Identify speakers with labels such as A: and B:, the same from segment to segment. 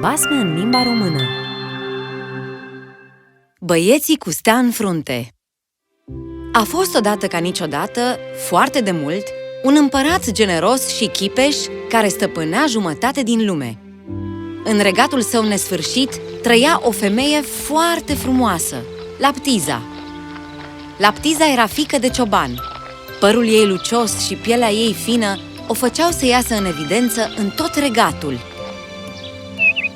A: basme în limba română Băieții cu stea în frunte A fost odată ca niciodată, foarte de mult, un împărat generos și chipeș care stăpânea jumătate din lume. În regatul său nesfârșit trăia o femeie foarte frumoasă, Laptiza. Laptiza era fică de cioban. Părul ei lucios și pielea ei fină o făceau să iasă în evidență în tot regatul.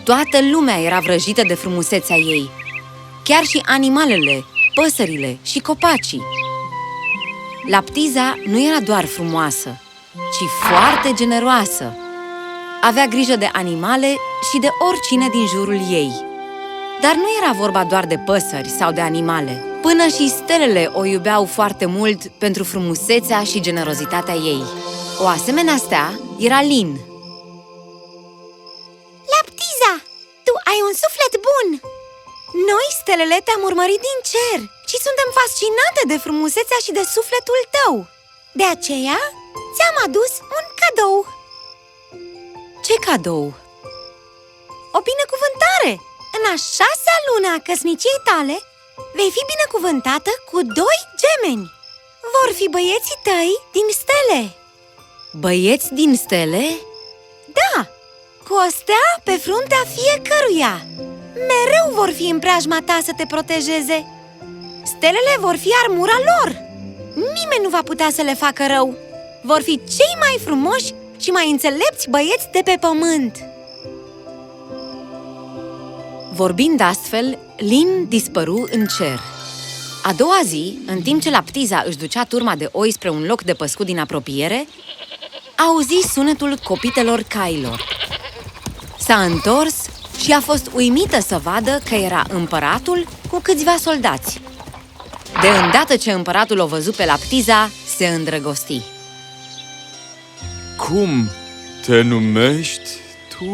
A: Toată lumea era vrăjită de frumusețea ei, chiar și animalele, păsările și copacii. Laptiza nu era doar frumoasă, ci foarte generoasă. Avea grijă de animale și de oricine din jurul ei. Dar nu era vorba doar de păsări sau de animale. Până și stelele o iubeau foarte mult pentru frumusețea și generozitatea ei. O asemenea stea era Lin.
B: Noi, stelele, te-am urmărit din cer și suntem fascinate de frumusețea și de sufletul tău. De aceea, ți-am adus un cadou.
A: Ce cadou?
B: O binecuvântare! În a șasea lună a căsniciei tale, vei fi binecuvântată cu doi gemeni. Vor fi băieții tăi din stele.
A: Băieți din stele?
B: Da, cu o stea pe fruntea fiecăruia. Mereu vor fi în preajma ta să te protejeze. Stelele vor fi armura lor. Nimeni nu va putea să le facă rău. Vor fi cei mai frumoși și mai înțelepți băieți de pe pământ.
A: Vorbind astfel, Lin dispăru în cer. A doua zi, în timp ce Laptiza își ducea turma de oi spre un loc de păscut din apropiere, auzi sunetul copitelor cailor. S-a întors și a fost uimită să vadă că era împăratul cu câțiva soldați. De îndată ce împăratul o văzut pe Laptiza, se îndrăgosti.
C: Cum te numești tu?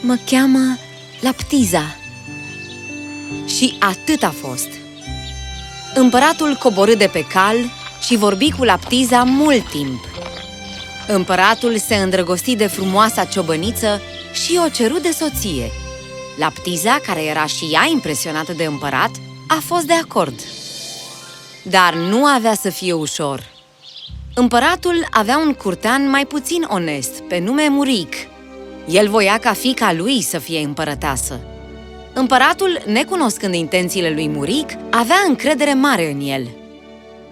A: Mă cheamă Laptiza. Și atât a fost. Împăratul coborâ de pe cal și vorbi cu Laptiza mult timp. Împăratul se îndrăgosti de frumoasa ciobăniță și o ceru de soție. Laptiza, care era și ea impresionată de împărat, a fost de acord. Dar nu avea să fie ușor. Împăratul avea un curtean mai puțin onest, pe nume Muric. El voia ca fica lui să fie împărăteasă. Împăratul, necunoscând intențiile lui Muric, avea încredere mare în el.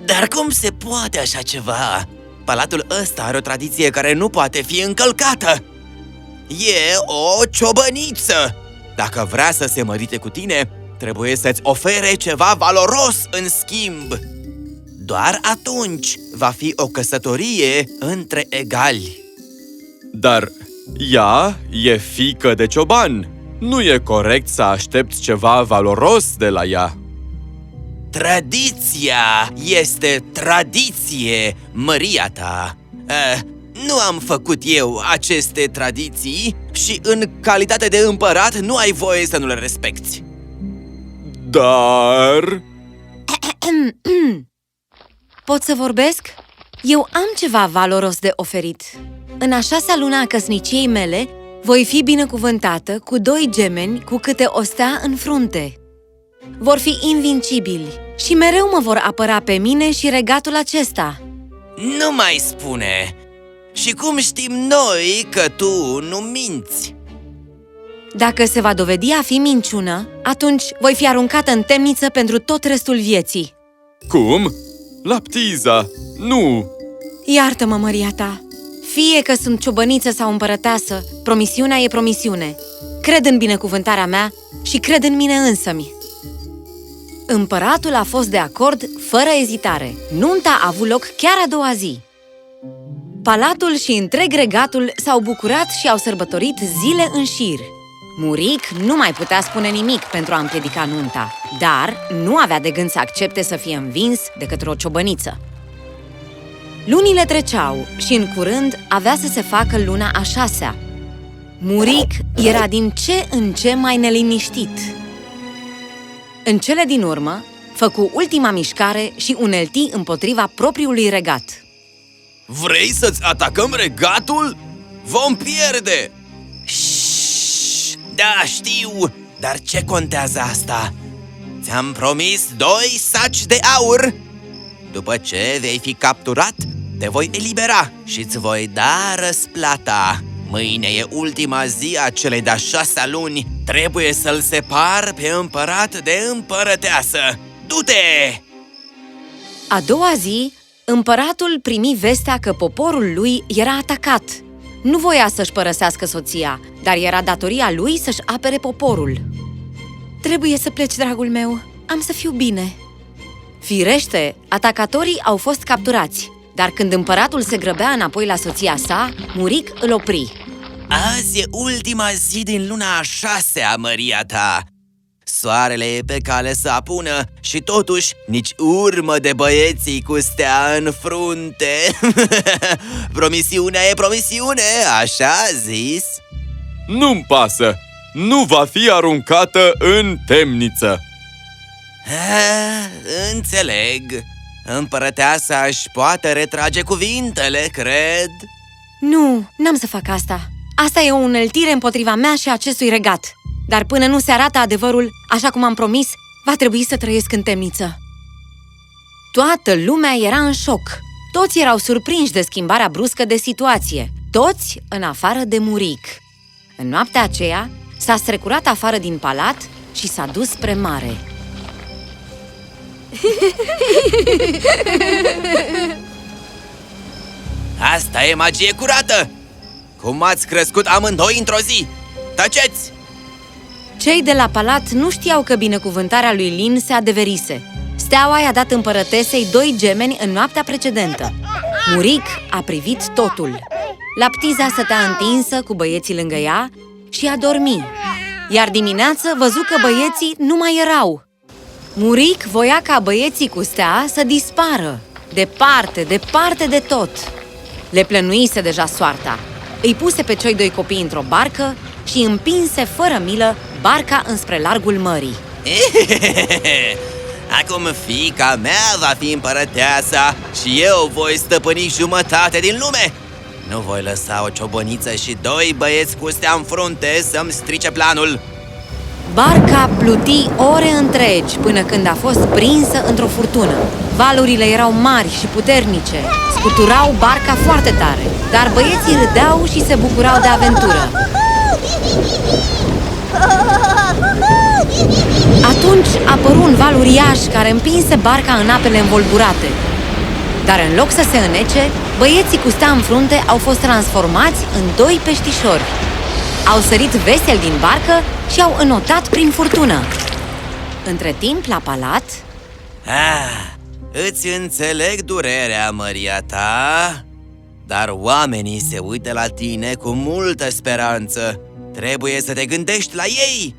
D: Dar cum se poate așa ceva? Palatul ăsta are o tradiție care nu poate fi încălcată! E o ciobăniță! Dacă vrea să se mărite cu tine, trebuie să-ți ofere ceva valoros în schimb! Doar atunci va fi o căsătorie între egali!
C: Dar ea e fică de cioban. Nu e corect să aștepți ceva valoros de la ea.
D: Tradiția este tradiție, măria ta! Uh, nu am făcut eu aceste tradiții și în calitate de împărat nu ai voie să nu le respecti.
C: Dar...
A: Pot să vorbesc? Eu am ceva valoros de oferit. În a șasea lună a căsniciei mele, voi fi binecuvântată cu doi gemeni cu câte o stea în frunte. Vor fi invincibili și mereu mă vor apăra pe mine și regatul acesta.
D: Nu mai spune! Și cum știm noi că tu nu minți?
A: Dacă se va dovedi a fi minciună, atunci voi fi aruncată în temniță pentru tot restul vieții.
C: Cum? Laptiza! Nu!
A: Iartă-mă, măria ta! Fie că sunt ciobăniță sau împărăteasă, promisiunea e promisiune. Cred în binecuvântarea mea și cred în mine însămi. Împăratul a fost de acord fără ezitare. Nunta a avut loc chiar a doua zi. Palatul și întreg regatul s-au bucurat și au sărbătorit zile în șir. Muric nu mai putea spune nimic pentru a împiedica nunta, dar nu avea de gând să accepte să fie învins de către o ciobăniță. Lunile treceau și în curând avea să se facă luna a șasea. Muric era din ce în ce mai neliniștit. În cele din urmă, făcu ultima mișcare și unelti împotriva propriului regat.
D: Vrei să-ți atacăm regatul? Vom pierde!
B: Șt!
D: Da, știu, dar ce contează asta? Ți-am promis doi saci de aur După ce vei fi capturat, te voi elibera și îți voi da răsplata Mâine e ultima zi a celei de-a șasea luni Trebuie să-l separ pe împărat de împărăteasă Du-te!
A: A doua zi, împăratul primi vestea că poporul lui era atacat. Nu voia să-și părăsească soția, dar era datoria lui să-și apere poporul. Trebuie să pleci, dragul meu. Am să fiu bine. Firește, atacatorii au fost capturați, dar când împăratul se grăbea înapoi la soția sa, Muric îl opri.
D: Azi e ultima zi din luna a șasea, măria ta Soarele e pe cale să apună și totuși nici urmă de băieții cu stea în frunte Promisiunea e promisiune, așa zis?
C: Nu-mi pasă! Nu va fi aruncată în temniță!
D: Ah, înțeleg Împărăteasa își poate retrage cuvintele, cred
A: Nu, n-am să fac asta. Asta e o uneltire împotriva mea și acestui regat. Dar până nu se arată adevărul, așa cum am promis, va trebui să trăiesc în temniță. Toată lumea era în șoc. Toți erau surprinși de schimbarea bruscă de situație. Toți în afară de Muric. În noaptea aceea, s-a strecurat afară din palat și s-a dus spre mare.
D: Asta e magie curată! Cum ați crescut amândoi într-o zi? Taceți!
A: Cei de la palat nu știau că binecuvântarea lui Lin se adeverise. Steaua i-a dat împărătesei doi gemeni în noaptea precedentă. Muric a privit totul. Laptiza stătea întinsă cu băieții lângă ea și a dormit. Iar dimineață văzut că băieții nu mai erau. Muric voia ca băieții cu stea să dispară. Departe, departe de tot. Le plănuise deja soarta. Îi puse pe cei doi copii într-o barcă și împinse fără milă barca înspre largul mării.
D: Acum fica mea va fi împărăteasa și eu voi stăpâni jumătate din lume Nu voi lăsa o ciobăniță și doi băieți cu stea în frunte să-mi strice planul
A: Barca pluti ore întregi până când a fost prinsă într-o furtună. Valurile erau mari și puternice, scuturau barca foarte tare, dar băieții râdeau și se bucurau de aventură. Atunci apăru un val uriaș care împinse barca în apele învolburate. Dar în loc să se înnece, băieții cu stea în frunte au fost transformați în doi peștișori. Au sărit vesel din barcă și au înotat prin furtună. Între timp, la palat,
D: ah, Îți înțeleg durerea, măria ta Dar oamenii se uită la tine cu multă speranță Trebuie să te gândești la ei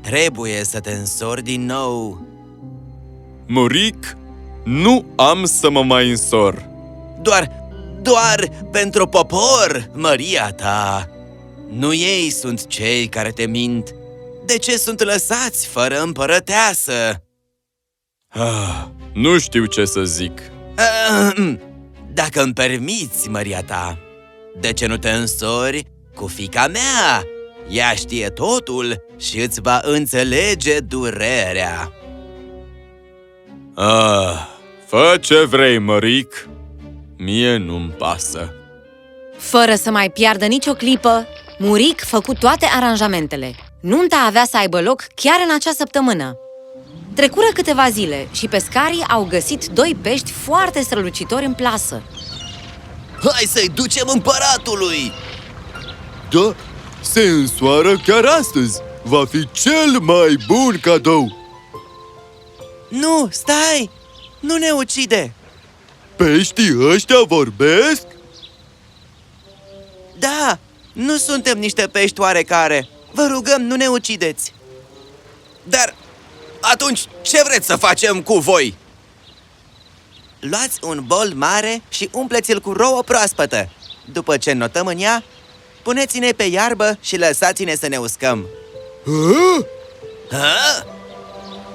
D: Trebuie să te însori din nou
C: Muric, nu am să mă mai însor.
D: Doar, doar pentru popor, măria ta Nu ei sunt cei care te mint De ce sunt lăsați fără împărăteasă?
C: Ah, nu știu ce să zic.
D: Ahem. Dacă îmi permiți, măria ta De ce nu te însori cu fica mea? Ea știe totul și îți va înțelege durerea
C: Ah, fă ce vrei, Măric. Mie nu-mi pasă.
A: fără să mai piardă nicio clipă, Muric făcu toate aranjamentele. Nunta avea să aibă loc chiar în acea săptămână. Trecură câteva zile și pescarii au găsit doi pești foarte strălucitori în plasă.
D: Hai să-i ducem împăratului!
E: Da, se însoară chiar astăzi. Va fi cel mai bun cadou.
D: Nu, stai! Nu ne ucide!
E: Peștii ăștia vorbesc?
D: Da, nu suntem niște pești oarecare Vă rugăm, nu ne ucideți Dar atunci ce vreți să facem cu voi? Luați un bol mare și umpleți-l cu rouă proaspătă După ce notăm în ea, puneți-ne pe iarbă și lăsați-ne să ne uscăm
E: Hă?
D: Ha?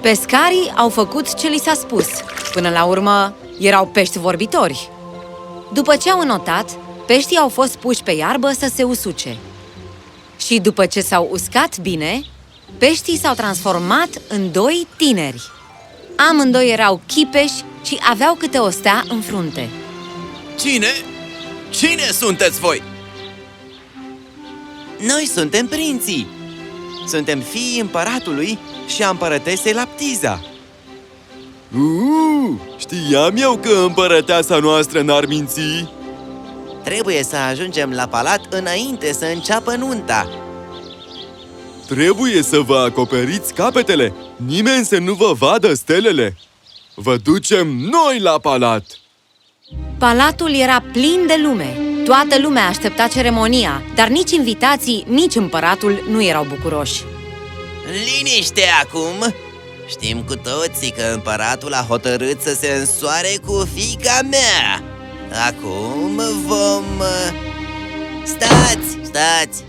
A: Pescarii au făcut ce li s-a spus. Până la urmă, erau pești vorbitori. După ce au înotat, peștii au fost puși pe iarbă să se usuce. Și după ce s-au uscat bine, peștii s-au transformat în doi tineri. Amândoi erau chipeși și aveau câte o stea în frunte.
D: Cine? Cine sunteți voi? Noi suntem prinții. Suntem fiii împăratului și a împărătesei Laptiza.
E: Uh, știam eu că împărăteasa noastră n-ar minți.
D: Trebuie să ajungem la palat înainte să înceapă nunta.
E: Trebuie să vă acoperiți capetele. Nimeni să nu vă vadă stelele. Vă ducem noi la palat.
A: Palatul era plin de lume. Toată lumea aștepta ceremonia, dar nici invitații, nici împăratul nu erau bucuroși.
D: Liniște acum! Știm cu toții că împăratul a hotărât să se însoare cu fica mea. Acum vom... uh, Stați, stați!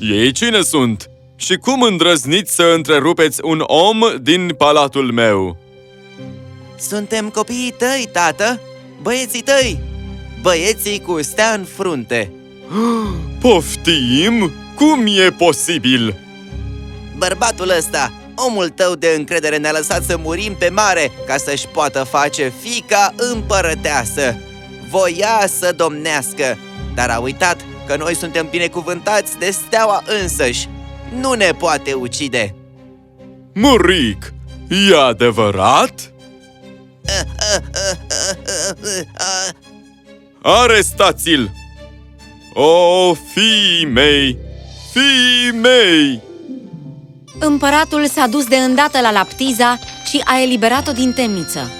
C: Ei cine sunt? Și cum îndrăzniți să întrerupeți un om din palatul meu?
D: Suntem copiii tăi, tată! Băieții tăi! Băieții cu stea în frunte!
C: Poftim? Cum e posibil?
D: Bărbatul ăsta, omul tău de încredere ne-a lăsat să murim pe mare ca să-și poată face fica împărăteasă. Voia să domnească, dar a uitat că noi suntem binecuvântați de steaua însăși. Nu ne poate ucide.
C: Muric, e adevărat? Arestați-l! O, fiii mei! Fiii mei!
A: Împăratul s-a dus de îndată la Laptiza și a eliberat-o din temniță.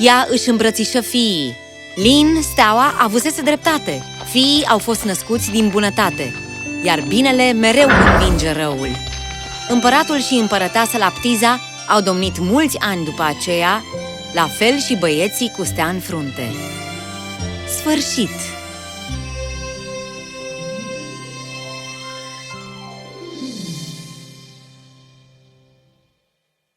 A: Ea își îmbrățișă fiii. Lin, steaua, avusese dreptate. Fiii au fost născuți din bunătate, iar binele mereu învinge răul. Împăratul și împărăteasa Laptiza au domnit mulți ani după aceea, la fel și băieții cu stea în frunte. Sfârșit!